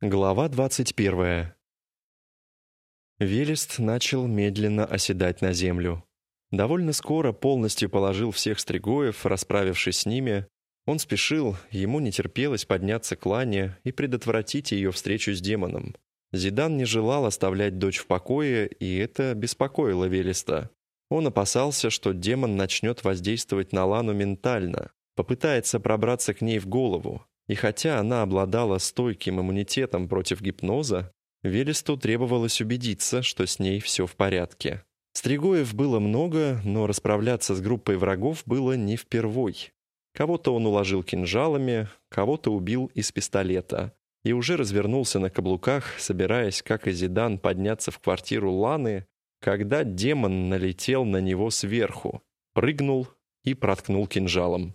Глава 21. Велест начал медленно оседать на землю. Довольно скоро полностью положил всех стригоев, расправившись с ними. Он спешил, ему не терпелось подняться к Лане и предотвратить ее встречу с демоном. Зидан не желал оставлять дочь в покое, и это беспокоило Велеста. Он опасался, что демон начнет воздействовать на Лану ментально, попытается пробраться к ней в голову, и хотя она обладала стойким иммунитетом против гипноза, Велесту требовалось убедиться, что с ней все в порядке. Стригоев было много, но расправляться с группой врагов было не впервой. Кого-то он уложил кинжалами, кого-то убил из пистолета. И уже развернулся на каблуках, собираясь, как и Зидан, подняться в квартиру Ланы, когда демон налетел на него сверху, прыгнул и проткнул кинжалом.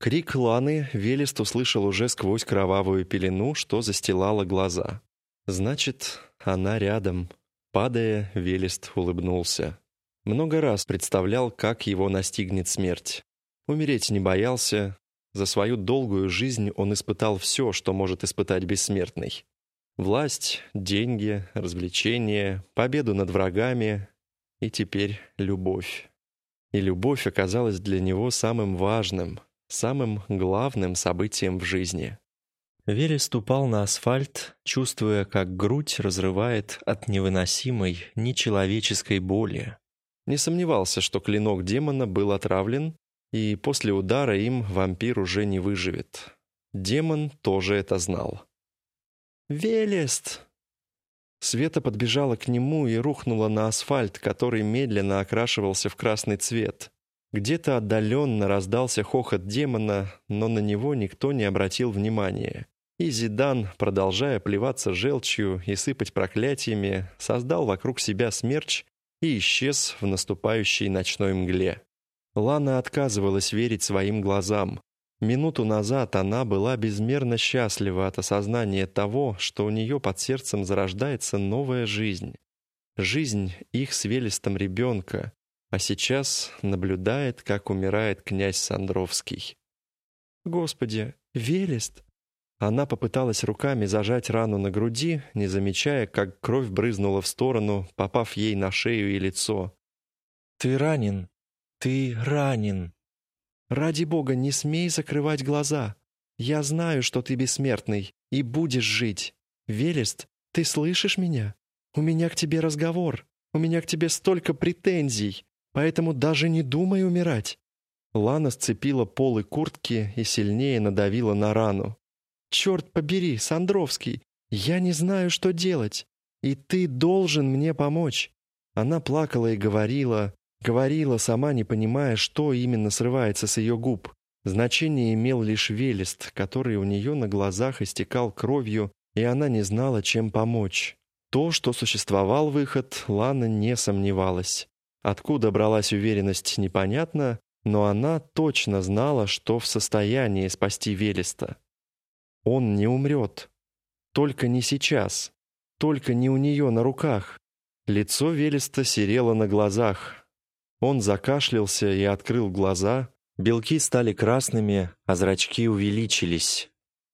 Крик Ланы Велест услышал уже сквозь кровавую пелену, что застилала глаза. «Значит, она рядом». Падая, Велест улыбнулся. Много раз представлял, как его настигнет смерть. Умереть не боялся. За свою долгую жизнь он испытал все, что может испытать бессмертный. Власть, деньги, развлечения, победу над врагами и теперь любовь. И любовь оказалась для него самым важным, самым главным событием в жизни. Вели ступал на асфальт, чувствуя, как грудь разрывает от невыносимой, нечеловеческой боли. Не сомневался, что клинок демона был отравлен, и после удара им вампир уже не выживет. Демон тоже это знал. «Велест!» Света подбежала к нему и рухнула на асфальт, который медленно окрашивался в красный цвет. Где-то отдаленно раздался хохот демона, но на него никто не обратил внимания. И Зидан, продолжая плеваться желчью и сыпать проклятиями, создал вокруг себя смерч и исчез в наступающей ночной мгле. Лана отказывалась верить своим глазам. Минуту назад она была безмерно счастлива от осознания того, что у нее под сердцем зарождается новая жизнь. Жизнь их с ребенка, а сейчас наблюдает, как умирает князь Сандровский. «Господи, Велест!» Она попыталась руками зажать рану на груди, не замечая, как кровь брызнула в сторону, попав ей на шею и лицо. «Ты ранен! Ты ранен! Ради бога, не смей закрывать глаза! Я знаю, что ты бессмертный и будешь жить! Велест, ты слышишь меня? У меня к тебе разговор, у меня к тебе столько претензий!» Поэтому даже не думай умирать». Лана сцепила полы куртки и сильнее надавила на рану. «Черт побери, Сандровский, я не знаю, что делать, и ты должен мне помочь». Она плакала и говорила, говорила, сама не понимая, что именно срывается с ее губ. Значение имел лишь Велест, который у нее на глазах истекал кровью, и она не знала, чем помочь. То, что существовал выход, Лана не сомневалась. Откуда бралась уверенность, непонятно, но она точно знала, что в состоянии спасти Велеста. Он не умрет. Только не сейчас. Только не у нее на руках. Лицо Велеста серело на глазах. Он закашлялся и открыл глаза. Белки стали красными, а зрачки увеличились.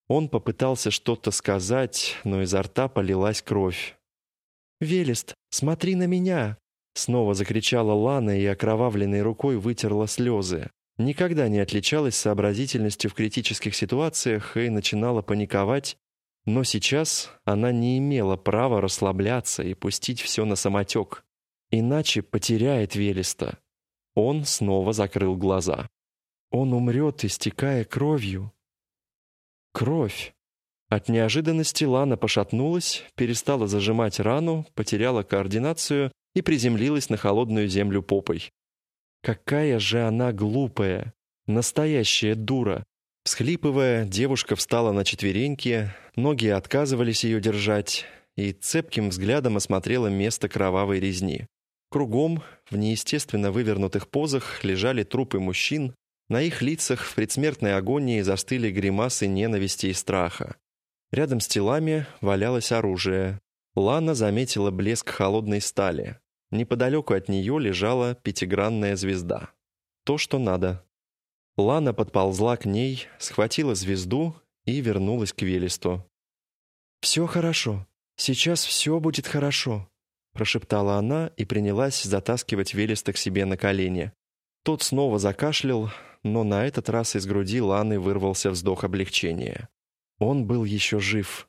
Он попытался что-то сказать, но изо рта полилась кровь. «Велест, смотри на меня!» Снова закричала Лана и окровавленной рукой вытерла слезы. Никогда не отличалась сообразительностью в критических ситуациях и начинала паниковать, но сейчас она не имела права расслабляться и пустить все на самотек. Иначе потеряет Велеста. Он снова закрыл глаза. Он умрет, истекая кровью. Кровь. От неожиданности Лана пошатнулась, перестала зажимать рану, потеряла координацию и приземлилась на холодную землю попой. Какая же она глупая, настоящая дура. Всхлипывая, девушка встала на четвереньки, ноги отказывались ее держать, и цепким взглядом осмотрела место кровавой резни. Кругом, в неестественно вывернутых позах, лежали трупы мужчин, на их лицах в предсмертной агонии застыли гримасы ненависти и страха. Рядом с телами валялось оружие. Лана заметила блеск холодной стали. Неподалеку от нее лежала пятигранная звезда. То, что надо. Лана подползла к ней, схватила звезду и вернулась к Велесту. «Все хорошо. Сейчас все будет хорошо», прошептала она и принялась затаскивать Велеста к себе на колени. Тот снова закашлял, но на этот раз из груди Ланы вырвался вздох облегчения. Он был еще жив.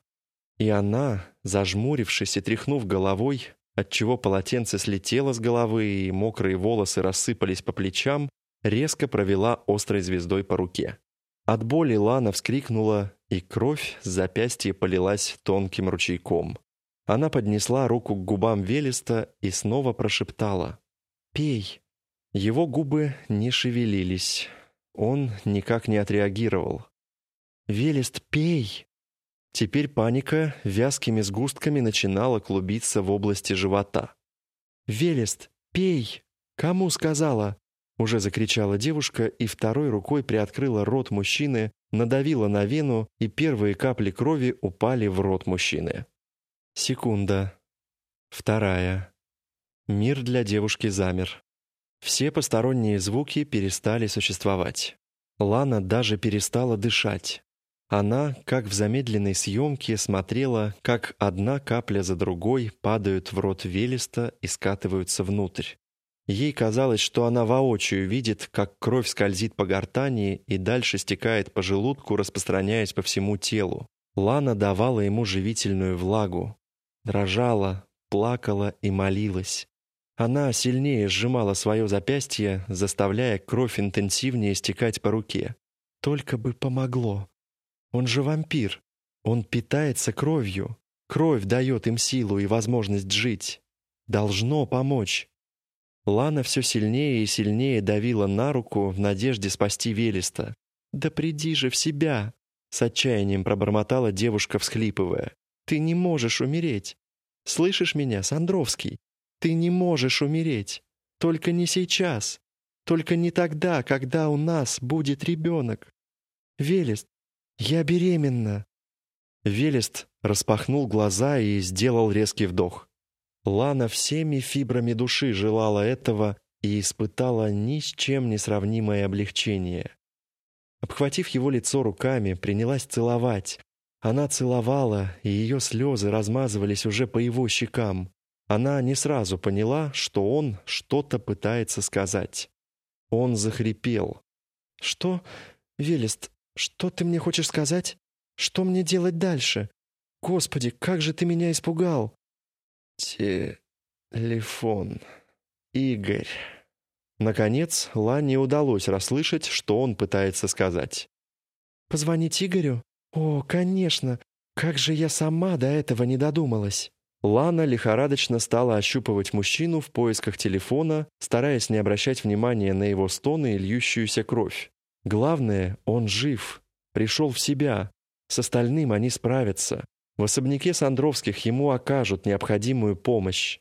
И она, зажмурившись и тряхнув головой, отчего полотенце слетело с головы и мокрые волосы рассыпались по плечам, резко провела острой звездой по руке. От боли Лана вскрикнула, и кровь с запястья полилась тонким ручейком. Она поднесла руку к губам Велеста и снова прошептала «Пей». Его губы не шевелились. Он никак не отреагировал. «Велест, пей!» Теперь паника вязкими сгустками начинала клубиться в области живота. «Велест, пей! Кому сказала?» Уже закричала девушка и второй рукой приоткрыла рот мужчины, надавила на вену, и первые капли крови упали в рот мужчины. Секунда. Вторая. Мир для девушки замер. Все посторонние звуки перестали существовать. Лана даже перестала дышать. Она, как в замедленной съемке, смотрела, как одна капля за другой падают в рот Велеста и скатываются внутрь. Ей казалось, что она воочию видит, как кровь скользит по гортани и дальше стекает по желудку, распространяясь по всему телу. Лана давала ему живительную влагу. Дрожала, плакала и молилась. Она сильнее сжимала свое запястье, заставляя кровь интенсивнее стекать по руке. Только бы помогло. Он же вампир. Он питается кровью. Кровь дает им силу и возможность жить. Должно помочь. Лана все сильнее и сильнее давила на руку в надежде спасти Велеста. «Да приди же в себя!» С отчаянием пробормотала девушка, всхлипывая. «Ты не можешь умереть! Слышишь меня, Сандровский? Ты не можешь умереть! Только не сейчас! Только не тогда, когда у нас будет ребенок! Велест, я беременна!» Велест распахнул глаза и сделал резкий вдох. Лана всеми фибрами души желала этого и испытала ни с чем не сравнимое облегчение. Обхватив его лицо руками, принялась целовать. Она целовала, и ее слезы размазывались уже по его щекам. Она не сразу поняла, что он что-то пытается сказать. Он захрипел. «Что? Велест, что ты мне хочешь сказать? Что мне делать дальше? Господи, как же ты меня испугал!» «Телефон. Игорь». Наконец, Лане удалось расслышать, что он пытается сказать. «Позвонить Игорю? О, конечно! Как же я сама до этого не додумалась!» Лана лихорадочно стала ощупывать мужчину в поисках телефона, стараясь не обращать внимания на его стоны и льющуюся кровь. Главное, он жив, пришел в себя. С остальным они справятся. В особняке Сандровских ему окажут необходимую помощь.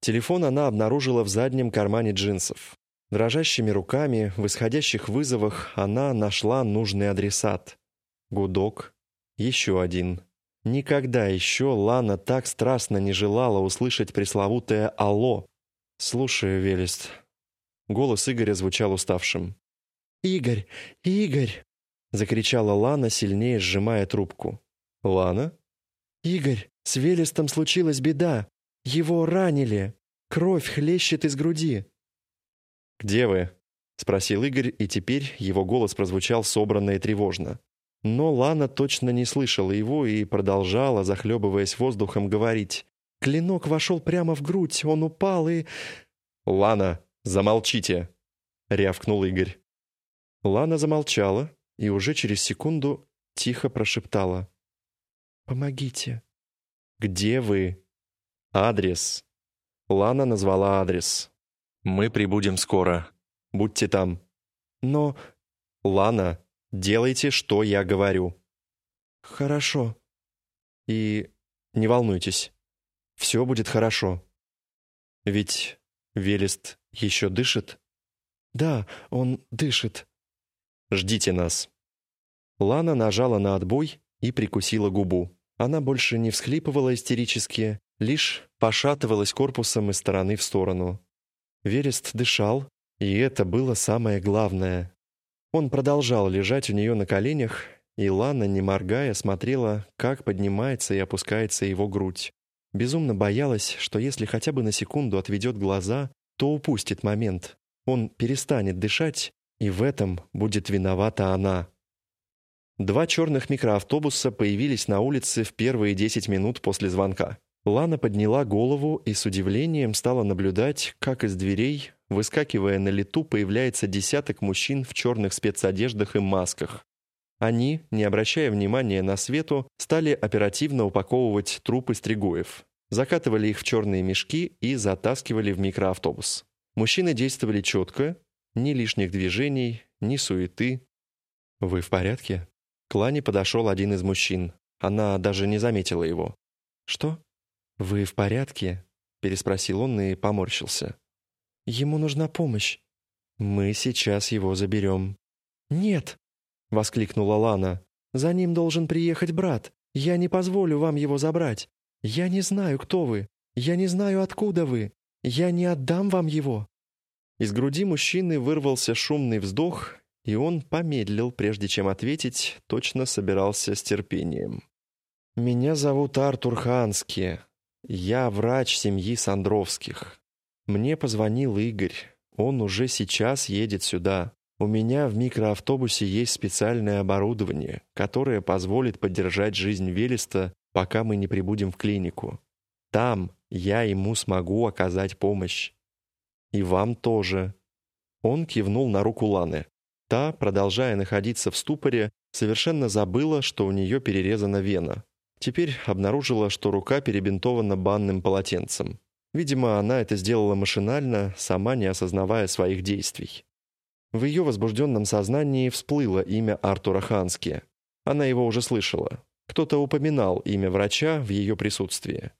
Телефон она обнаружила в заднем кармане джинсов. Дрожащими руками, в исходящих вызовах, она нашла нужный адресат. Гудок. Еще один. Никогда еще Лана так страстно не желала услышать пресловутое «Алло». «Слушаю, Велест». Голос Игоря звучал уставшим. «Игорь! Игорь!» — закричала Лана, сильнее сжимая трубку. «Лана?» «Игорь, с Велестом случилась беда. Его ранили. Кровь хлещет из груди». «Где вы?» — спросил Игорь, и теперь его голос прозвучал собранно и тревожно. Но Лана точно не слышала его и продолжала, захлебываясь воздухом, говорить. «Клинок вошел прямо в грудь, он упал и...» «Лана, замолчите!» — рявкнул Игорь. Лана замолчала и уже через секунду тихо прошептала. «Помогите». «Где вы?» «Адрес». Лана назвала адрес. «Мы прибудем скоро. Будьте там». «Но...» «Лана, делайте, что я говорю». «Хорошо». «И не волнуйтесь. Все будет хорошо». «Ведь Велест еще дышит?» «Да, он дышит». «Ждите нас». Лана нажала на отбой и прикусила губу. Она больше не всхлипывала истерически, лишь пошатывалась корпусом из стороны в сторону. Верест дышал, и это было самое главное. Он продолжал лежать у нее на коленях, и Лана, не моргая, смотрела, как поднимается и опускается его грудь. Безумно боялась, что если хотя бы на секунду отведет глаза, то упустит момент. Он перестанет дышать, и в этом будет виновата она. Два черных микроавтобуса появились на улице в первые 10 минут после звонка. Лана подняла голову и с удивлением стала наблюдать, как из дверей, выскакивая на лету, появляется десяток мужчин в черных спецодеждах и масках. Они, не обращая внимания на свету, стали оперативно упаковывать трупы стригоев, закатывали их в черные мешки и затаскивали в микроавтобус. Мужчины действовали четко, ни лишних движений, ни суеты. «Вы в порядке?» К Лане подошел один из мужчин. Она даже не заметила его. «Что? Вы в порядке?» переспросил он и поморщился. «Ему нужна помощь. Мы сейчас его заберем». «Нет!» — воскликнула Лана. «За ним должен приехать брат. Я не позволю вам его забрать. Я не знаю, кто вы. Я не знаю, откуда вы. Я не отдам вам его». Из груди мужчины вырвался шумный вздох, и он помедлил, прежде чем ответить, точно собирался с терпением. «Меня зовут Артур Хански. Я врач семьи Сандровских. Мне позвонил Игорь. Он уже сейчас едет сюда. У меня в микроавтобусе есть специальное оборудование, которое позволит поддержать жизнь Велеста, пока мы не прибудем в клинику. Там я ему смогу оказать помощь. И вам тоже». Он кивнул на руку Ланы. Та, продолжая находиться в ступоре, совершенно забыла, что у нее перерезана вена. Теперь обнаружила, что рука перебинтована банным полотенцем. Видимо, она это сделала машинально, сама не осознавая своих действий. В ее возбужденном сознании всплыло имя Артура Хански. Она его уже слышала. Кто-то упоминал имя врача в ее присутствии.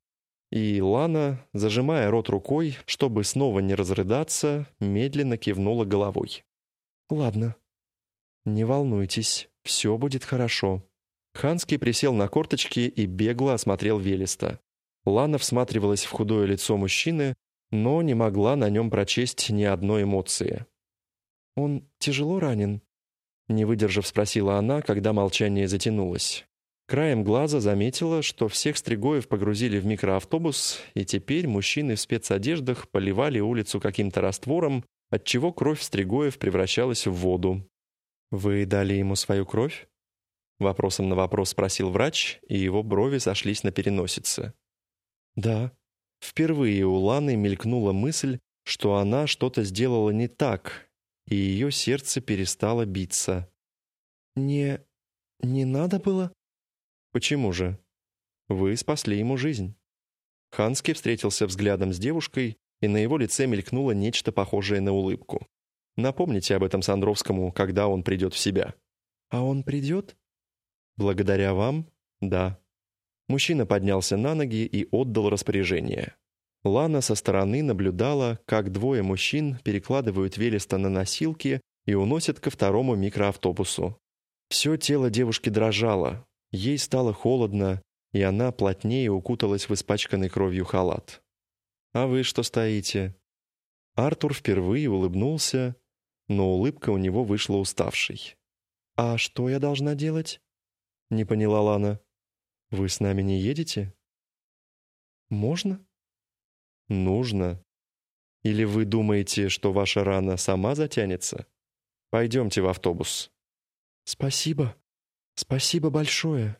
И Лана, зажимая рот рукой, чтобы снова не разрыдаться, медленно кивнула головой. «Ладно. Не волнуйтесь, все будет хорошо». Ханский присел на корточки и бегло осмотрел Велеста. Лана всматривалась в худое лицо мужчины, но не могла на нем прочесть ни одной эмоции. «Он тяжело ранен?» Не выдержав, спросила она, когда молчание затянулось. Краем глаза заметила, что всех стригоев погрузили в микроавтобус, и теперь мужчины в спецодеждах поливали улицу каким-то раствором, отчего кровь Стригоев превращалась в воду. «Вы дали ему свою кровь?» Вопросом на вопрос спросил врач, и его брови сошлись на переносице. «Да». Впервые у Ланы мелькнула мысль, что она что-то сделала не так, и ее сердце перестало биться. «Не... не надо было?» «Почему же? Вы спасли ему жизнь». Ханский встретился взглядом с девушкой, и на его лице мелькнуло нечто похожее на улыбку. Напомните об этом Сандровскому, когда он придет в себя. «А он придет?» «Благодаря вам, да». Мужчина поднялся на ноги и отдал распоряжение. Лана со стороны наблюдала, как двое мужчин перекладывают Велеста на носилки и уносят ко второму микроавтобусу. Все тело девушки дрожало, ей стало холодно, и она плотнее укуталась в испачканный кровью халат. «А вы что стоите?» Артур впервые улыбнулся, но улыбка у него вышла уставшей. «А что я должна делать?» — не поняла Лана. «Вы с нами не едете?» «Можно?» «Нужно. Или вы думаете, что ваша рана сама затянется? Пойдемте в автобус». «Спасибо. Спасибо большое».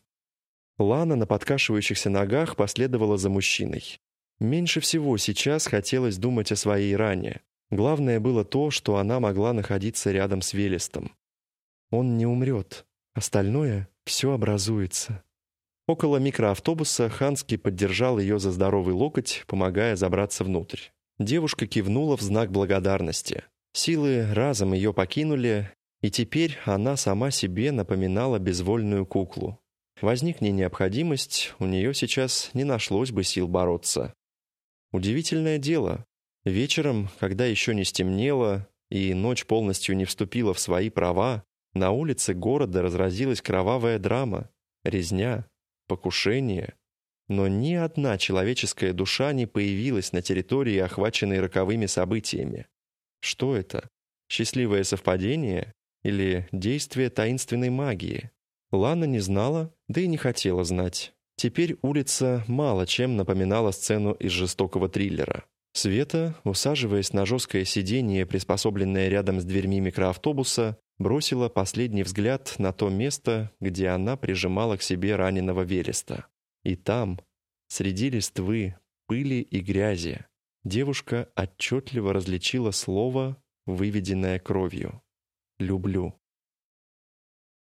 Лана на подкашивающихся ногах последовала за мужчиной. Меньше всего сейчас хотелось думать о своей ране. Главное было то, что она могла находиться рядом с Велестом. Он не умрет. Остальное все образуется. Около микроавтобуса Ханский поддержал ее за здоровый локоть, помогая забраться внутрь. Девушка кивнула в знак благодарности. Силы разом ее покинули, и теперь она сама себе напоминала безвольную куклу. Возникне необходимость, у нее сейчас не нашлось бы сил бороться. Удивительное дело. Вечером, когда еще не стемнело и ночь полностью не вступила в свои права, на улице города разразилась кровавая драма, резня, покушение. Но ни одна человеческая душа не появилась на территории, охваченной роковыми событиями. Что это? Счастливое совпадение или действие таинственной магии? Лана не знала, да и не хотела знать. Теперь улица мало чем напоминала сцену из жестокого триллера. Света, усаживаясь на жесткое сиденье, приспособленное рядом с дверьми микроавтобуса, бросила последний взгляд на то место, где она прижимала к себе раненого Велеста. И там, среди листвы, пыли и грязи, девушка отчетливо различила слово, выведенное кровью. «Люблю».